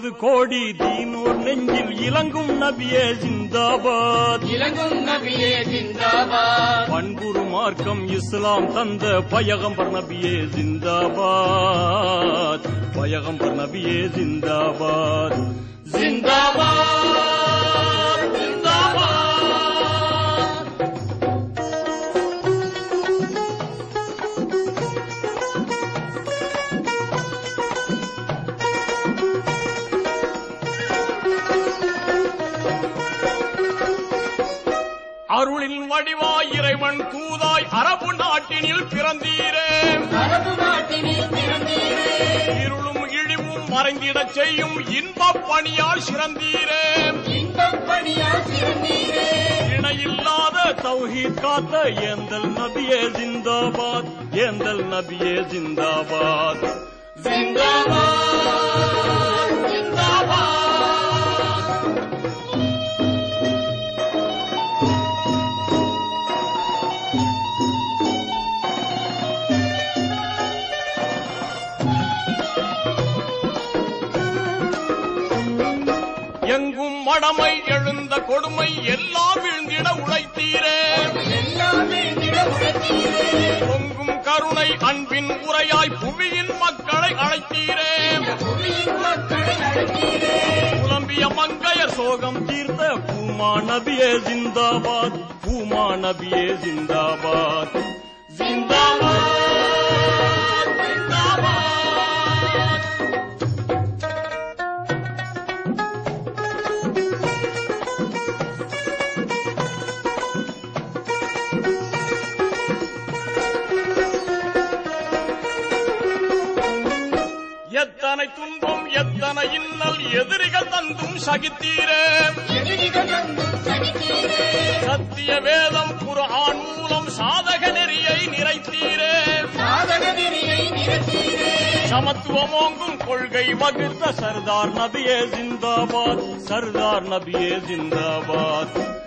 கோடி தீனோர் நெஞ்சில் இலங்கும் நபியே ஜிந்தாபாத். இலங்கும் நபியே ஜிந்தாபாத். பண்புரு மார்க்கம் இஸ்லாம் தந்த பயகம்பர் நபியே ஜிந்தாபாத். பயகம்பர் நபியே ஜிந்தாபாத். ஜிந்தாபாத். அருளின் வடிவாய் இறைவன் தூதாய் அரபு நாட்டினில் பிறந்தீரே. அரபு நாட்டினில் பிறந்தீரே. இருளும் இழிவும் மறைந்திடச் செய்யும் இன்பப் பணியால் சிறந்தீரே. இணையில்லாத தௌஹீத் காத்த ஏந்தல் நபியே ஜிந்தாபாத் ஏந்தல் நபியே ஜிந்தாபாத். ஜிந்தாபாத். எங்கும் மடமை எழுந்த கொடுமை எல்லாம் விழுந்திட உழைத்தீரே. பொங்கும் கருணை அன்பின் உரையாய் புவியின் மக்களை அழைத்தீரே. புலம்பிய மங்கையர் சோகம் தீர்த்த பூமா நபியே ஜிந்தாபாத் பூமா நபியே ஜிந்தாபாத். எத்தனை இன்னல் எதிரிகள் தந்தும் சகித்தீரே. சத்திய வேதம் குர்ஆன் மூலம் சாதக நெறியை நிறைத்தீரே. சமத்துவமோங்கும் கொள்கை வகுத்த சர்தார் நபியே ஜிந்தாபாத். சர்தார் நபியே ஜிந்தாபாத்.